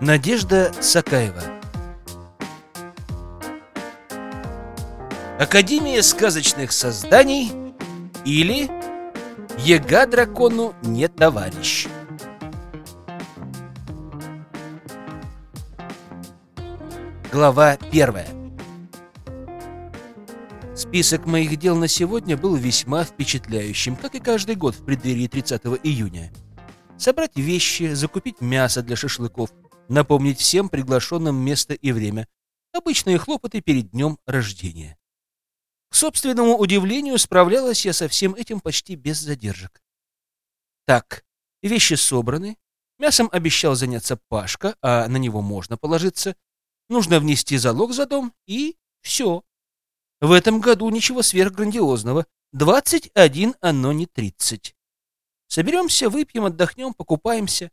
Надежда Сакаева. Академия сказочных созданий или Ега дракону не товарищ. Глава первая. Список моих дел на сегодня был весьма впечатляющим, как и каждый год в преддверии 30 июня. Собрать вещи, закупить мясо для шашлыков, напомнить всем приглашенным место и время. Обычные хлопоты перед днем рождения. К собственному удивлению, справлялась я со всем этим почти без задержек. Так, вещи собраны, мясом обещал заняться Пашка, а на него можно положиться. Нужно внести залог за дом, и все. В этом году ничего сверхграндиозного. 21, оно не 30. Соберемся, выпьем, отдохнем, покупаемся.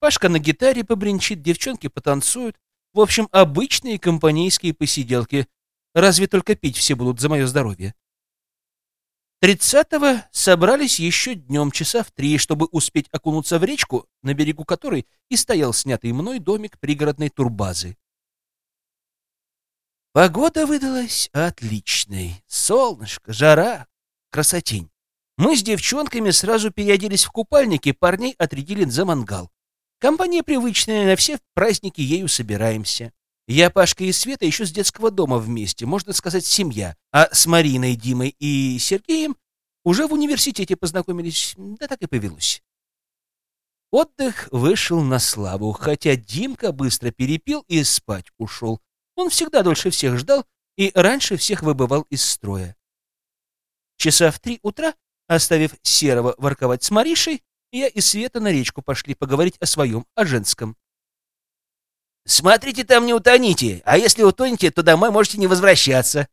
Пашка на гитаре побренчит, девчонки потанцуют. В общем, обычные компанейские посиделки. Разве только пить все будут за мое здоровье. Тридцатого собрались еще днем часа в три, чтобы успеть окунуться в речку, на берегу которой и стоял снятый мной домик пригородной турбазы. Погода выдалась отличной. Солнышко, жара, красотень. Мы с девчонками сразу переоделись в купальники, парней отрядили за мангал. Компания привычная, на все праздники ею собираемся. Я, Пашка и Света еще с детского дома вместе, можно сказать, семья. А с Мариной, Димой и Сергеем уже в университете познакомились, да так и повелось. Отдых вышел на славу, хотя Димка быстро перепил и спать ушел, он всегда дольше всех ждал и раньше всех выбывал из строя. Часа в три утра, оставив Серого ворковать с Маришей, я и Света на речку пошли поговорить о своем, о женском. «Смотрите там, не утоните, а если утонете, то домой можете не возвращаться!»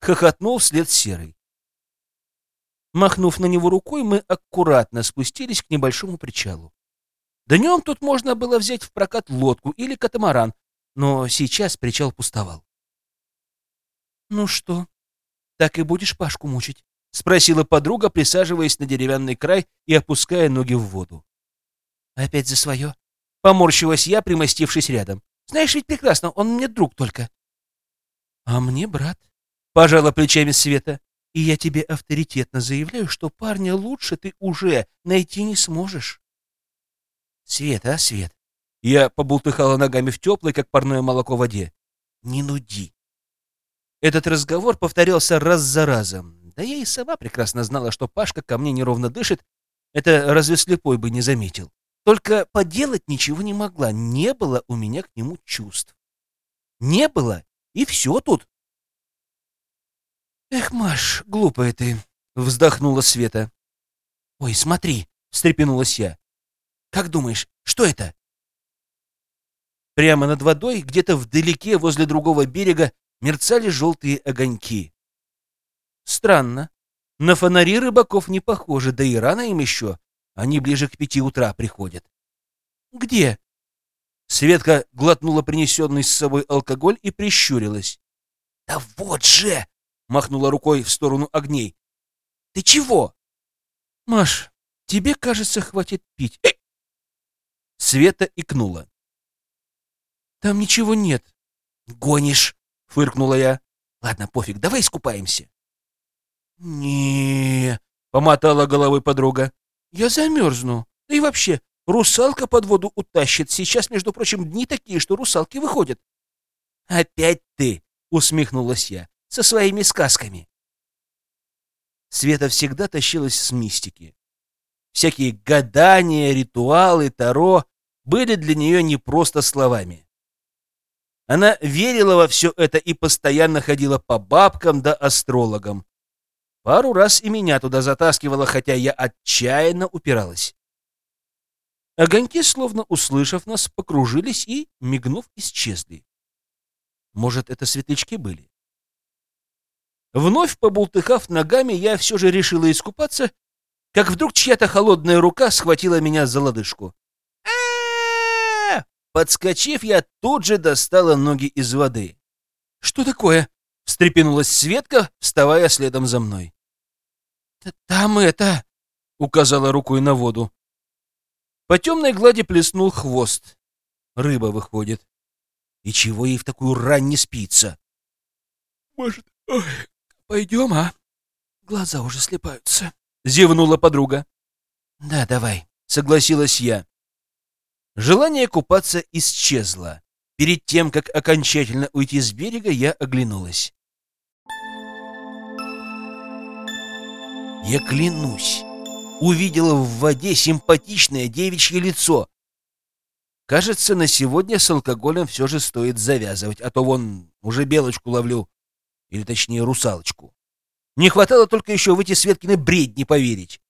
Хохотнул вслед Серый. Махнув на него рукой, мы аккуратно спустились к небольшому причалу. Днем тут можно было взять в прокат лодку или катамаран, но сейчас причал пустовал. «Ну что, так и будешь Пашку мучить?» — спросила подруга, присаживаясь на деревянный край и опуская ноги в воду. «Опять за свое?» — поморщилась я, примостившись рядом. «Знаешь ведь прекрасно, он мне друг только». «А мне брат», — пожала плечами Света. «И я тебе авторитетно заявляю, что парня лучше ты уже найти не сможешь». «Света, а, Свет, я побултыхала ногами в теплой, как парное молоко в воде. «Не нуди!» Этот разговор повторялся раз за разом. Да я и сама прекрасно знала, что Пашка ко мне неровно дышит. Это разве слепой бы не заметил. Только поделать ничего не могла. Не было у меня к нему чувств. Не было, и все тут. «Эх, Маш, глупая ты!» — вздохнула Света. «Ой, смотри!» — встрепенулась я. «Как думаешь, что это?» Прямо над водой, где-то вдалеке, возле другого берега, мерцали желтые огоньки. Странно. На фонари рыбаков не похоже, да и рано им еще. Они ближе к пяти утра приходят. «Где?» Светка глотнула принесенный с собой алкоголь и прищурилась. «Да вот же!» — махнула рукой в сторону огней. «Ты чего?» «Маш, тебе, кажется, хватит пить». Э! Света икнула. Там ничего нет. Гонишь, фыркнула я. Ладно, пофиг, давай искупаемся. Не, помотала головой подруга. Я замерзну. Да и вообще, русалка под воду утащит. Сейчас, между прочим, дни такие, что русалки выходят. Опять ты, усмехнулась я, со своими сказками. Света всегда тащилась с мистики. Всякие гадания, ритуалы, таро были для нее не просто словами. Она верила во все это и постоянно ходила по бабкам да астрологам. Пару раз и меня туда затаскивала, хотя я отчаянно упиралась. Огоньки, словно услышав нас, покружились и, мигнув, исчезли. Может, это светлячки были? Вновь побултыхав ногами, я все же решила искупаться, как вдруг чья-то холодная рука схватила меня за лодыжку. Подскочив, я тут же достала ноги из воды. «Что такое?» — встрепенулась Светка, вставая следом за мной. «Там это...» — указала рукой на воду. По темной глади плеснул хвост. рыба выходит. И чего ей в такую рань не спится? Может, ой, пойдем, а? Глаза уже слепаются. Зевнула подруга. Да, давай, согласилась я. Желание купаться исчезло. Перед тем, как окончательно уйти с берега, я оглянулась. Я клянусь, увидела в воде симпатичное девичье лицо. Кажется, на сегодня с алкоголем все же стоит завязывать, а то вон уже белочку ловлю, или точнее русалочку. Не хватало только еще в эти Светкины бредни поверить.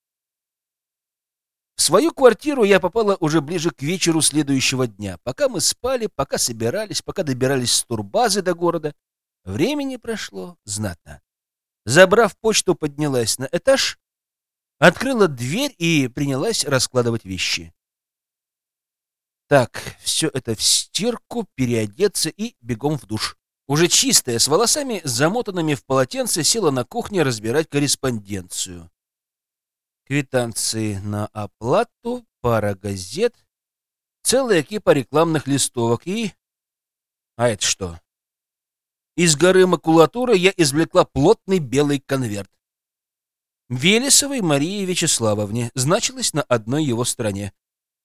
В свою квартиру я попала уже ближе к вечеру следующего дня. Пока мы спали, пока собирались, пока добирались с турбазы до города, времени прошло знатно. Забрав почту, поднялась на этаж, открыла дверь и принялась раскладывать вещи. Так, все это в стирку, переодеться и бегом в душ. Уже чистая, с волосами, замотанными в полотенце, села на кухне разбирать корреспонденцию. Квитанции на оплату, пара газет, целая кипа рекламных листовок и... А это что? Из горы макулатуры я извлекла плотный белый конверт. Велесовой Марии Вячеславовне значилось на одной его стороне.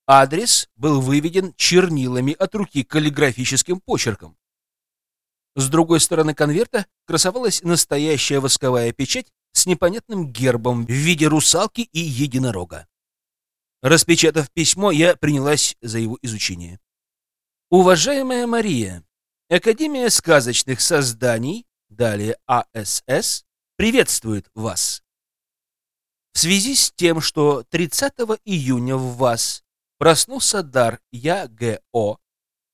Адрес был выведен чернилами от руки каллиграфическим почерком. С другой стороны конверта красовалась настоящая восковая печать с непонятным гербом в виде русалки и единорога. Распечатав письмо, я принялась за его изучение. «Уважаемая Мария, Академия сказочных созданий, далее АСС, приветствует вас. В связи с тем, что 30 июня в вас проснулся дар ЯГО,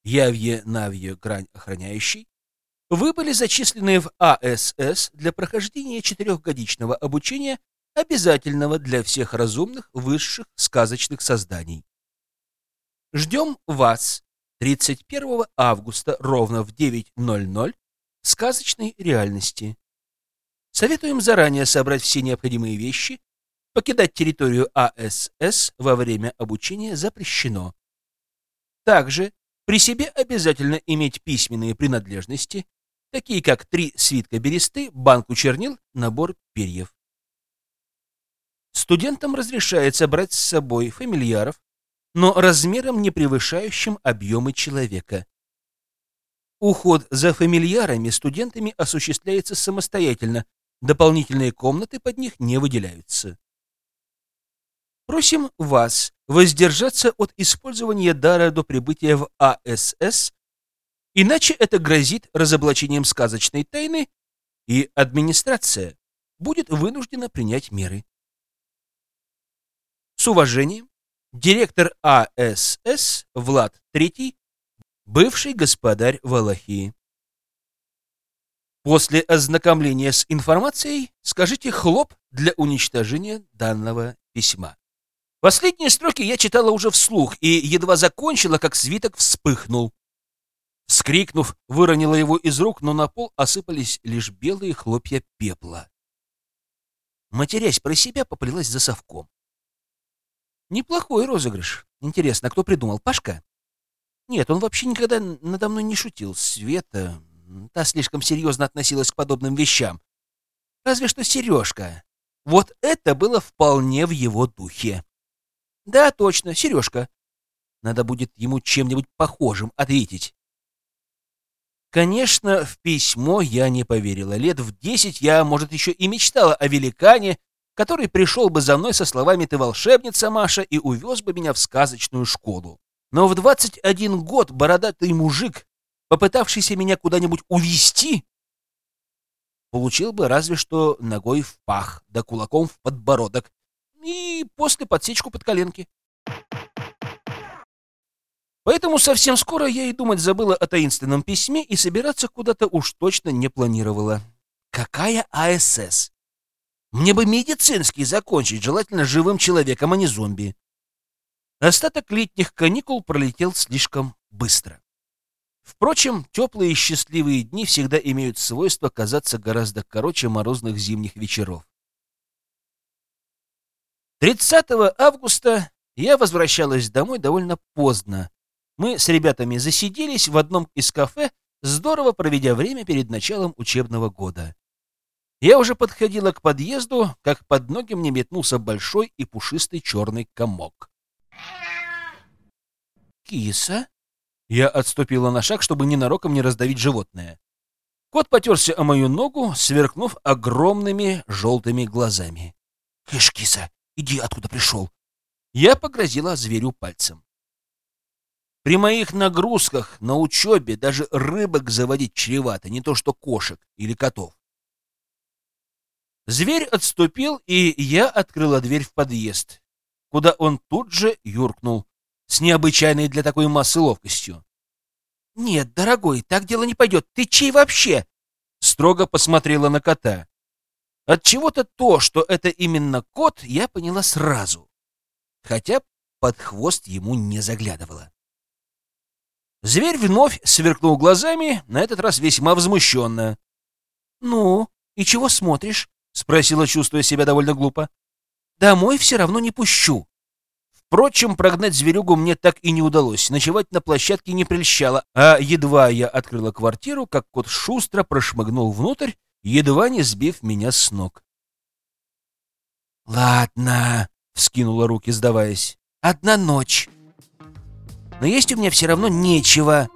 Явье-Навье Грань Охраняющий, вы были зачислены в АСС для прохождения четырехгодичного обучения, обязательного для всех разумных высших сказочных созданий. Ждем вас 31 августа ровно в 9.00 в сказочной реальности. Советуем заранее собрать все необходимые вещи. Покидать территорию АСС во время обучения запрещено. Также при себе обязательно иметь письменные принадлежности, такие как три свитка бересты, банку чернил, набор перьев. Студентам разрешается брать с собой фамильяров, но размером не превышающим объемы человека. Уход за фамильярами студентами осуществляется самостоятельно, дополнительные комнаты под них не выделяются. Просим вас воздержаться от использования дара до прибытия в АСС Иначе это грозит разоблачением сказочной тайны, и администрация будет вынуждена принять меры. С уважением, директор АСС Влад III, бывший господарь Валахии. После ознакомления с информацией скажите хлоп для уничтожения данного письма. Последние строки я читала уже вслух и едва закончила, как свиток вспыхнул. Скрикнув, выронила его из рук, но на пол осыпались лишь белые хлопья пепла. Матерясь про себя, поплелась за совком. Неплохой розыгрыш. Интересно, кто придумал? Пашка? Нет, он вообще никогда надо мной не шутил. Света... Та слишком серьезно относилась к подобным вещам. Разве что Сережка. Вот это было вполне в его духе. Да, точно, Сережка. Надо будет ему чем-нибудь похожим ответить. Конечно, в письмо я не поверила. Лет в десять я, может, еще и мечтала о великане, который пришел бы за мной со словами «ты волшебница, Маша» и увез бы меня в сказочную школу. Но в двадцать один год бородатый мужик, попытавшийся меня куда-нибудь увести, получил бы разве что ногой в пах, да кулаком в подбородок и после подсечку под коленки. Поэтому совсем скоро я и думать забыла о таинственном письме и собираться куда-то уж точно не планировала. Какая АСС? Мне бы медицинский закончить, желательно живым человеком, а не зомби. Остаток летних каникул пролетел слишком быстро. Впрочем, теплые и счастливые дни всегда имеют свойство казаться гораздо короче морозных зимних вечеров. 30 августа я возвращалась домой довольно поздно, мы с ребятами засиделись в одном из кафе, здорово проведя время перед началом учебного года. Я уже подходила к подъезду, как под ноги мне метнулся большой и пушистый черный комок. «Киса?» Я отступила на шаг, чтобы ненароком не раздавить животное. Кот потерся о мою ногу, сверкнув огромными желтыми глазами. «Кыш, киса, иди, откуда пришел!» Я погрозила зверю пальцем. При моих нагрузках на учебе даже рыбок заводить чревато, не то что кошек или котов. Зверь отступил, и я открыла дверь в подъезд, куда он тут же юркнул, с необычайной для такой массы ловкостью. «Нет, дорогой, так дело не пойдет. Ты чей вообще?» Строго посмотрела на кота. От чего то то, что это именно кот, я поняла сразу. Хотя под хвост ему не заглядывала. Зверь вновь сверкнул глазами, на этот раз весьма возмущенно. «Ну, и чего смотришь?» — спросила, чувствуя себя довольно глупо. «Домой все равно не пущу». Впрочем, прогнать зверюгу мне так и не удалось. Ночевать на площадке не прельщало, а едва я открыла квартиру, как кот шустро прошмыгнул внутрь, едва не сбив меня с ног. «Ладно», — вскинула руки, сдаваясь, — «одна ночь. Но есть у меня все равно нечего».